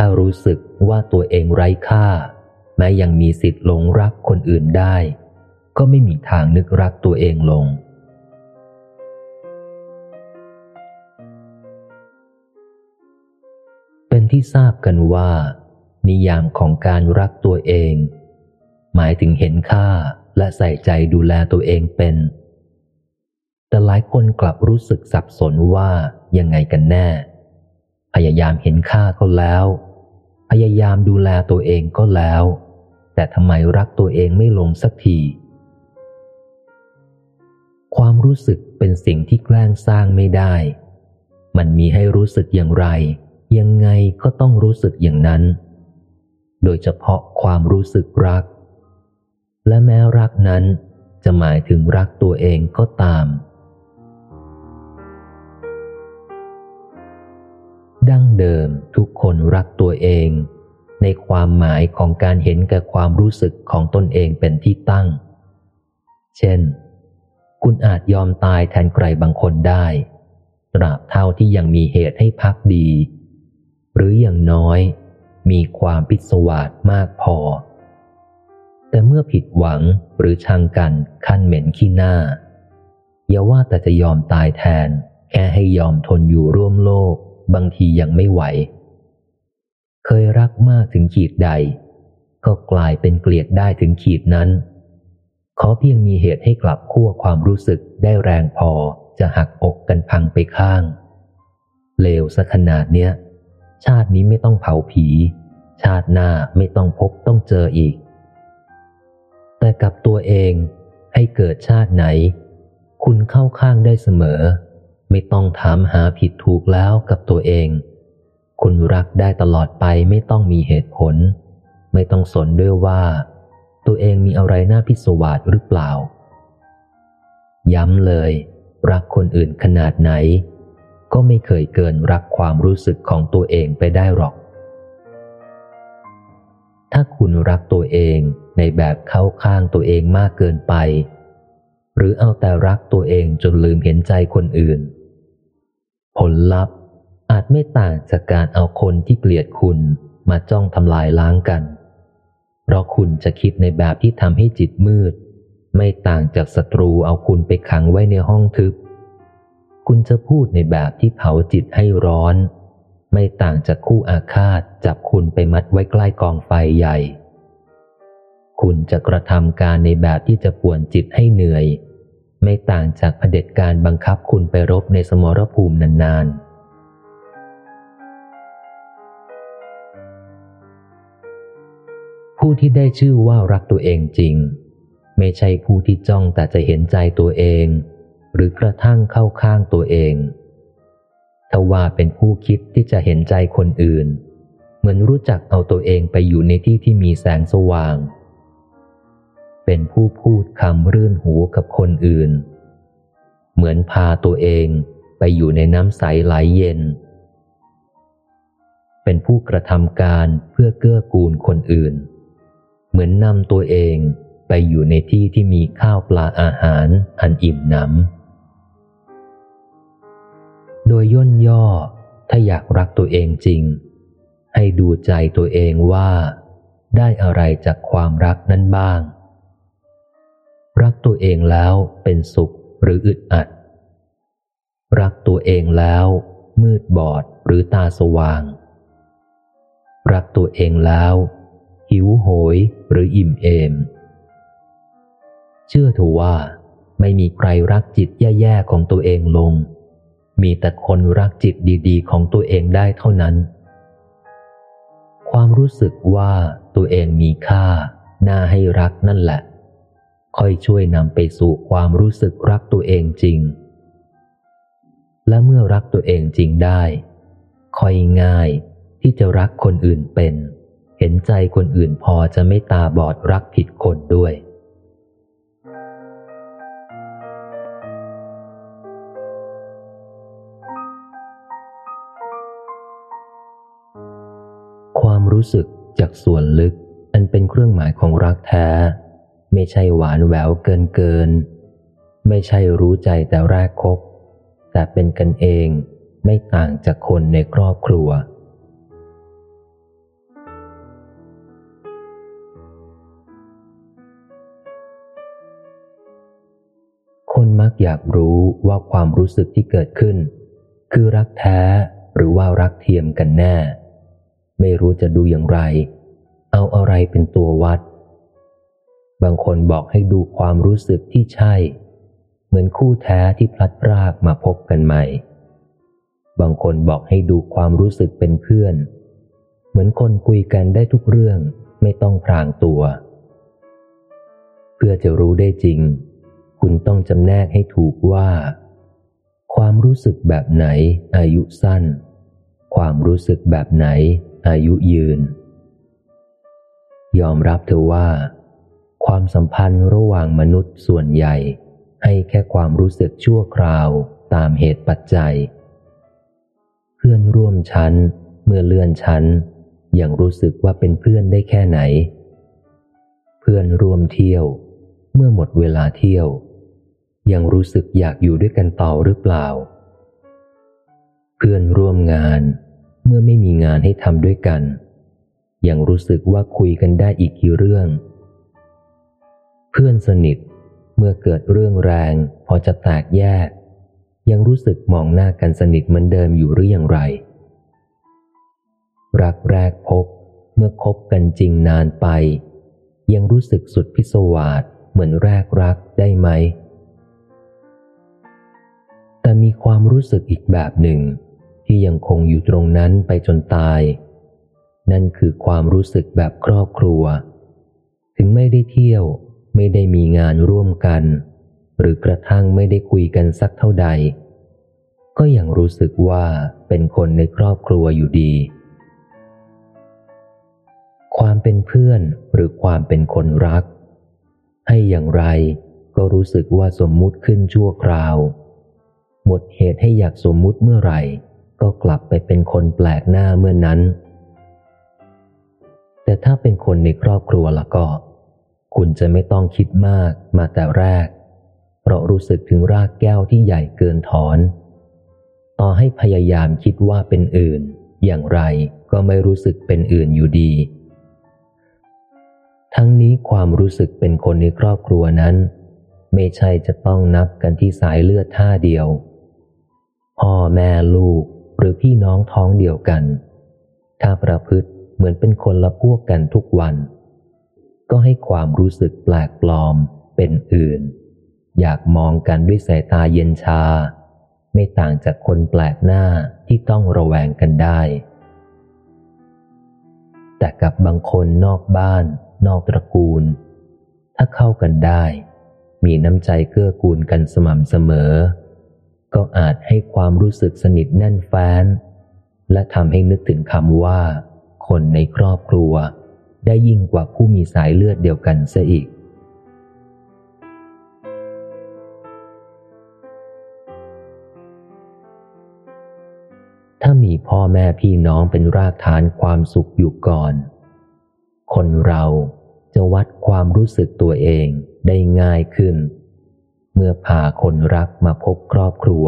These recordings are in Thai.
ถ้ารู้สึกว่าตัวเองไร้ค่า แม้ยังมีสิทธิ์หลงรักคนอื่นได้ ก็ไม่มีทางนึกรักตัวเองลง เป็นที่ทราบกันว่า นิยามของการรักตัวเอง หมายถึงเห็นค่าและใส่ใจดูแลตัวเองเป็น แต่หลายคนกลับรู้สึกสับสนว่ายังไงกันแน่ พยายามเห็นค่าก็แล้ว พยายามดูแลตัวเองก็แล้ว แต่ทำไมรักตัวเองไม่ลงสักที ความรู้สึกเป็นสิ่งที่แกล้งสร้างไม่ได้ มันมีให้รู้สึกอย่างไร ยังไงก็ต้องรู้สึกอย่างนั้น โดยเฉพาะความรู้สึกรัก และแม้รักนั้นจะหมายถึงรักตัวเองก็ตาม ดั้งเดิมทุกคนรักตัวเอง ในความหมายของการเห็นแก่ความรู้สึกของตนเองเป็นที่ตั้ง เช่น คุณอาจยอมตายแทนใครบางคนได้ ตราบเท่าที่ยังมีเหตุให้พักดี หรืออย่างน้อย มีความพิศวาสมากพอ แต่เมื่อผิดหวังหรือชังกันขั้นเหม็นขี้หน้า อย่าว่าแต่จะยอมตายแทน แค่ให้ยอมทนอยู่ร่วมโลก บางทียังไม่ไหว เคยรักมากถึงขีดใด ก็กลายเป็นเกลียดได้ถึงขีดนั้น ขอเพียงมีเหตุให้กลับขั้วความรู้สึกได้แรงพอจะหักอกกันพังไปข้าง เลวซะขนาดเนี้ย ชาตินี้ไม่ต้องเผาผี ชาติหน้าไม่ต้องพบต้องเจออีก แต่กับตัวเองให้เกิดชาติไหน คุณเข้าข้างได้เสมอ ไม่ต้องถามหาผิดถูกแล้วกับตัวเอง คุณรักได้ตลอดไปไม่ต้องมีเหตุผล ไม่ต้องสนด้วยว่า ตัวเองมีอะไรน่าพิศวาสหรือเปล่า ย้ำเลย รักคนอื่นขนาดไหน ก็ไม่เคยเกินรักความรู้สึกของตัวเองไปได้หรอก ถ้าคุณรักตัวเองในแบบเข้าข้างตัวเองมากเกินไปหรือเอาแต่รักตัวเองจนลืมเห็นใจคนอื่น ผลลัพธ์อาจไม่ต่างจากการเอาคนที่เกลียดคุณมาจ้องทำลายล้างกัน เพราะคุณจะคิดในแบบที่ทำให้จิตมืด ไม่ต่างจากศัตรูเอาคุณไปขังไว้ในห้องทึบ คุณจะพูดในแบบที่เผาจิตให้ร้อน ไม่ต่างจากคู่อาฆาตจับคุณไปมัดไว้ใกล้กองไฟใหญ่ คุณจะกระทำการในแบบที่จะป่วนจิตให้เหนื่อย ไม่ต่างจากเผด็จการบังคับคุณไปรบในสมรภูมินานๆผู้ที่ได้ชื่อว่ารักตัวเองจริง ไม่ใช่ผู้ที่จ้องแต่จะเห็นใจตัวเอง หรือกระทั่งเข้าข้างตัวเองทว่าเป็นผู้คิดที่จะเห็นใจคนอื่น เหมือนรู้จักเอาตัวเองไปอยู่ในที่ที่มีแสงสว่าง ผู้พูดคำรื่นหูกับคนอื่น เหมือนพาตัวเองไปอยู่ในน้ำใสไหลเย็น เป็นผู้กระทำการเพื่อเกื้อกูลคนอื่น เหมือนนำตัวเองไปอยู่ในที่ที่มีข้าวปลาอาหารอันอิ่มหนำ โดยย่นย่อถ้าอยากรักตัวเองจริง ให้ดูใจตัวเองว่า ได้อะไรจากความรักนั้นบ้าง รักตัวเองแล้วเป็นสุขหรืออึดอัด รักตัวเองแล้ว มืดบอดหรือตาสว่าง รักตัวเองแล้ว หิวโหยหรืออิ่มเอม เชื่อถือว่า ไม่มีใครรักจิตแย่ๆของตัวเองลง มีแต่คนรักจิตดีๆ ของตัวเองได้เท่านั้น ความรู้สึกว่าตัวเองมีค่า น่าให้รักนั่นแหละ ค่อยช่วยนำไปสู่ความรู้สึกรักตัวเองจริง และเมื่อรักตัวเองจริงได้ ค่อยง่ายที่จะรักคนอื่นเป็น เห็นใจคนอื่นพอจะไม่ตาบอดรักผิดคนด้วยความรู้สึกจากส่วนลึก อันเป็นเครื่องหมายของรักแท้ ไม่ใช่หวานแหววเกินเกิน ไม่ใช่รู้ใจแต่แรกคบ แต่เป็นกันเองไม่ต่างจากคนในครอบครัว คนมักอยากรู้ว่าความรู้สึกที่เกิดขึ้น คือรักแท้หรือว่ารักเทียมกันแน่ ไม่รู้จะดูอย่างไร เอาอะไรเป็นตัววัด บางคนบอกให้ดูความรู้สึกที่ใช่ เหมือนคู่แท้ที่พลัดพรากมาพบกันใหม่ บางคนบอกให้ดูความรู้สึกเป็นเพื่อน เหมือนคนคุยกันได้ทุกเรื่องไม่ต้องพรางตัว เพื่อจะรู้ได้จริง คุณต้องจำแนกให้ถูกว่า ความรู้สึกแบบไหน อายุสั้น ความรู้สึกแบบไหน อายุยืน ยอมรับเถอะว่า ความสัมพันธ์ระหว่างมนุษย์ส่วนใหญ่ ให้แค่ความรู้สึกชั่วคราวตามเหตุปัจจัย เพื่อนร่วมชั้น เมื่อเลื่อนชั้น ยังรู้สึกว่าเป็นเพื่อนได้แค่ไหน เพื่อนร่วมเที่ยว เมื่อหมดเวลาเที่ยว ยังรู้สึกอยากอยู่ด้วยกันต่อหรือเปล่า เพื่อนร่วมงานเมื่อไม่มีงานให้ทำด้วยกัน ยังรู้สึกว่าคุยกันได้อีกกี่เรื่อง พื่อนสนิท เมื่อเกิดเรื่องแรง พอจะแตกแยก ยังรู้สึกมองหน้ากันสนิทเหมือนเดิมอยู่หรืออย่างไร รักแรกพบ เมื่อคบกันจริงนานไป ยังรู้สึกสุดพิศวาสเหมือนแรกรักได้ไหม แต่มีความรู้สึกอีกแบบหนึ่ง ที่ยังคงอยู่ตรงนั้นไปจนตาย นั่นคือความรู้สึกแบบครอบครัว ถึงไม่ได้เที่ยว ไม่ได้มีงานร่วมกัน หรือกระทั่งไม่ได้คุยกันสักเท่าใด ก็ยังรู้สึกว่าเป็นคนในครอบครัวอยู่ดี ความเป็นเพื่อนหรือความเป็นคนรัก ให้อย่างไรก็รู้สึกว่าสมมุติขึ้นชั่วคราว หมดเหตุให้อยากสมมุติเมื่อไหร่ ก็กลับไปเป็นคนแปลกหน้าเมื่อนนั้น แต่ถ้าเป็นคนในครอบครัวละก็ คุณจะไม่ต้องคิดมากมาแต่แรก เพราะรู้สึกถึงรากแก้วที่ใหญ่เกินถอน ต่อให้พยายามคิดว่าเป็นอื่น อย่างไรก็ไม่รู้สึกเป็นอื่นอยู่ดี ทั้งนี้ความรู้สึกเป็นคนในครอบครัวนั้น ไม่ใช่จะต้องนับกันที่สายเลือดท่าเดียว พ่อแม่ลูกหรือพี่น้องท้องเดียวกัน ถ้าประพฤติเหมือนเป็นคนละพวกกันทุกวัน ก็ให้ความรู้สึกแปลกปลอมเป็นอื่น อยากมองกันด้วยสายตาเย็นชา ไม่ต่างจากคนแปลกหน้าที่ต้องระแวงกันได้ แต่กับบางคนนอกบ้าน นอกตระกูล ถ้าเข้ากันได้ มีน้ำใจเกื้อกูลกันสม่ำเสมอ ก็อาจให้ความรู้สึกสนิทแน่นแฟ้น และทำให้นึกถึงคำว่า คนในครอบครัว ได้ยิ่งกว่าผู้มีสายเลือดเดียวกันเสียอีก ถ้ามีพ่อแม่พี่น้องเป็นรากฐานความสุขอยู่ก่อน คนเราจะวัดความรู้สึกตัวเองได้ง่ายขึ้น เมื่อพาคนรักมาพบครอบครัว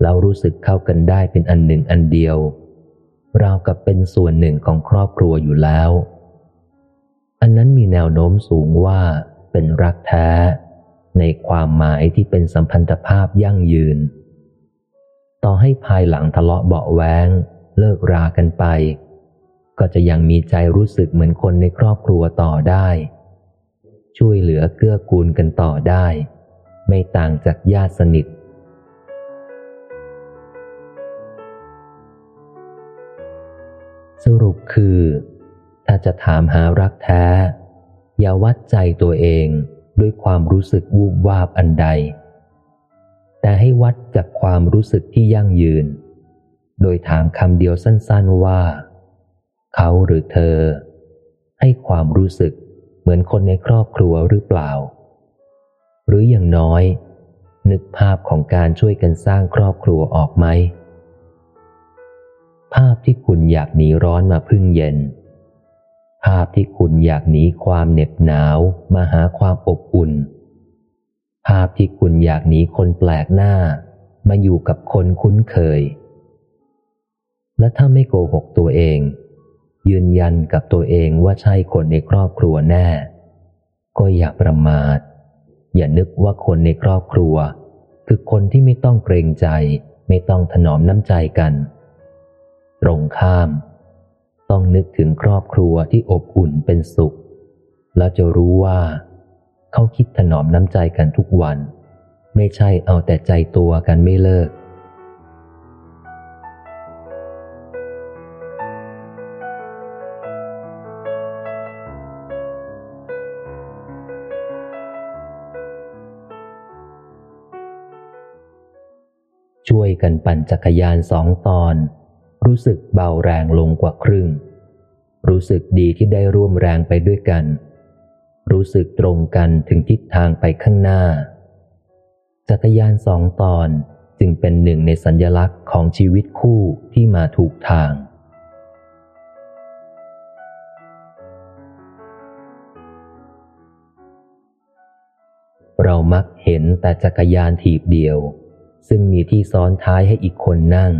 แล้วรู้สึกเข้ากันได้เป็นอันหนึ่งอันเดียวเรากับเป็นส่วนหนึ่งของครอบครัวอยู่แล้ว อันนั้นมีแนวโน้มสูงว่าเป็นรักแท้ ในความหมายที่เป็นสัมพันธภาพยั่งยืน ต่อให้ภายหลังทะเลาะเบาแวงเลิกรากันไป ก็จะยังมีใจรู้สึกเหมือนคนในครอบครัวต่อได้ ช่วยเหลือเกื้อกูลกันต่อได้ ไม่ต่างจากญาติสนิทสรุปคือ จะถามหารักแท้ อย่าวัดใจตัวเองด้วยความรู้สึกวูบวาบอันใด แต่ให้วัดจากความรู้สึกที่ยั่งยืน โดยถามคำเดียวสั้นๆว่า เขาหรือเธอ ให้ความรู้สึกเหมือนคนในครอบครัวหรือเปล่า หรืออย่างน้อย นึกภาพของการช่วยกันสร้างครอบครัวออกไหมภาพที่คุณอยากหนีร้อนมาพึ่งเย็น ภาพที่คุณอยากหนีความเหน็บหนาวมาหาความอบอุ่น ภาพที่คุณอยากหนีคนแปลกหน้า มาอยู่กับคนคุ้นเคย และถ้าไม่โกหกตัวเอง ยืนยันกับตัวเองว่าใช่คนในครอบครัวแน่ ก็อย่าประมาท อย่านึกว่าคนในครอบครัว คือคนที่ไม่ต้องเกรงใจ ไม่ต้องถนอมน้ำใจกัน ตรงข้าม ต้องนึกถึงครอบครัวที่อบอุ่นเป็นสุข แล้วจะรู้ว่าเขาคิดถนอมน้ำใจกันทุกวัน ไม่ใช่เอาแต่ใจตัวกันไม่เลิก ช่วยกันปั่นจักรยานสองตอน รู้สึกเบาแรงลงกว่าครึ่ง รู้สึกดีที่ได้ร่วมแรงไปด้วยกัน รู้สึกตรงกันถึงทิศทางไปข้างหน้า จักรยานสองตอนจึงเป็นหนึ่งในสัญญลักษณ์ของชีวิตคู่ที่มาถูกทาง เรามักเห็นแต่จักรยานถีบเดียว ซึ่งมีที่ซ้อนท้ายให้อีกคนนั่ง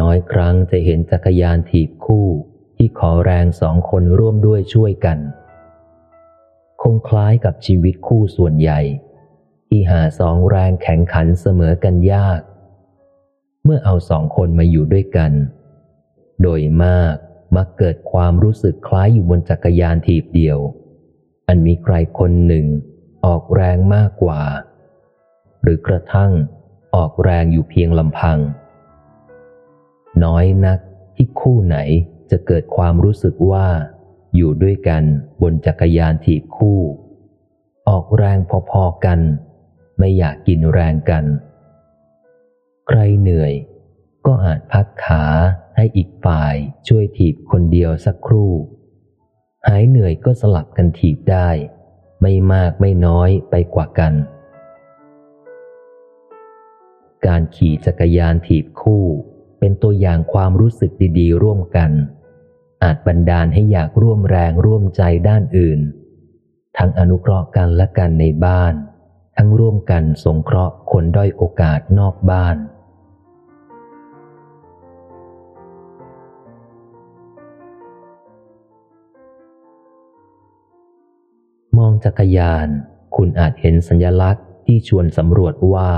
น้อยครั้งจะเห็นจักรยานถีบคู่ที่ขอแรงสองคนร่วมด้วยช่วยกัน คงคล้ายกับชีวิตคู่ส่วนใหญ่ ที่หาสองแรงแข่งขันเสมอกันยาก เมื่อเอาสองคนมาอยู่ด้วยกัน โดยมากมักเกิดความรู้สึกคล้ายอยู่บนจักรยานถีบเดียว อันมีใครคนหนึ่งออกแรงมากกว่า หรือกระทั่งออกแรงอยู่เพียงลำพัง น้อยนักที่คู่ไหนจะเกิดความรู้สึกว่า อยู่ด้วยกันบนจักรยานถีบคู่ ออกแรงพอๆกัน ไม่อยากกินแรงกัน ใครเหนื่อย ก็อาจพักขาให้อีกฝ่ายช่วยถีบคนเดียวสักครู่ หายเหนื่อยก็สลับกันถีบได้ ไม่มากไม่น้อยไปกว่ากัน การขี่จักรยานถีบคู่ เป็นตัวอย่างความรู้สึกดีๆ ร่วมกัน อาจบันดาลให้อยากร่วมแรงร่วมใจด้านอื่น ทั้งอนุเคราะห์กันและกันในบ้าน ทั้งร่วมกันสงเคราะห์คนด้อยโอกาสนอกบ้าน มองจักรยาน คุณอาจเห็นสัญลักษณ์ที่ชวนสำรวจว่า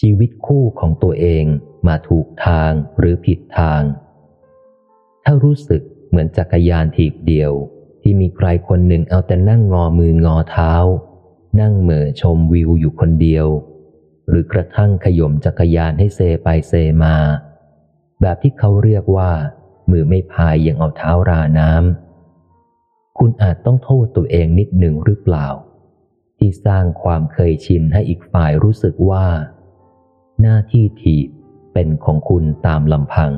ชีวิตคู่ของตัวเอง มาถูกทางหรือผิดทาง ถ้ารู้สึกเหมือนจักรยานถีบเดียว ที่มีใครคนหนึ่งเอาแต่นั่งงอมืองอเท้า นั่งเหม่อชมวิวอยู่คนเดียว หรือกระทั่งขย่มจักรยานให้เซไปเซมา แบบที่เขาเรียกว่า มือไม่พายยังเอาเท้าราน้ำคุณอาจต้องโทษตัวเองนิดหนึ่งหรือเปล่า ที่สร้างความเคยชินให้อีกฝ่ายรู้สึกว่า หน้าที่ถีบ เป็นของคุณตามลำพัง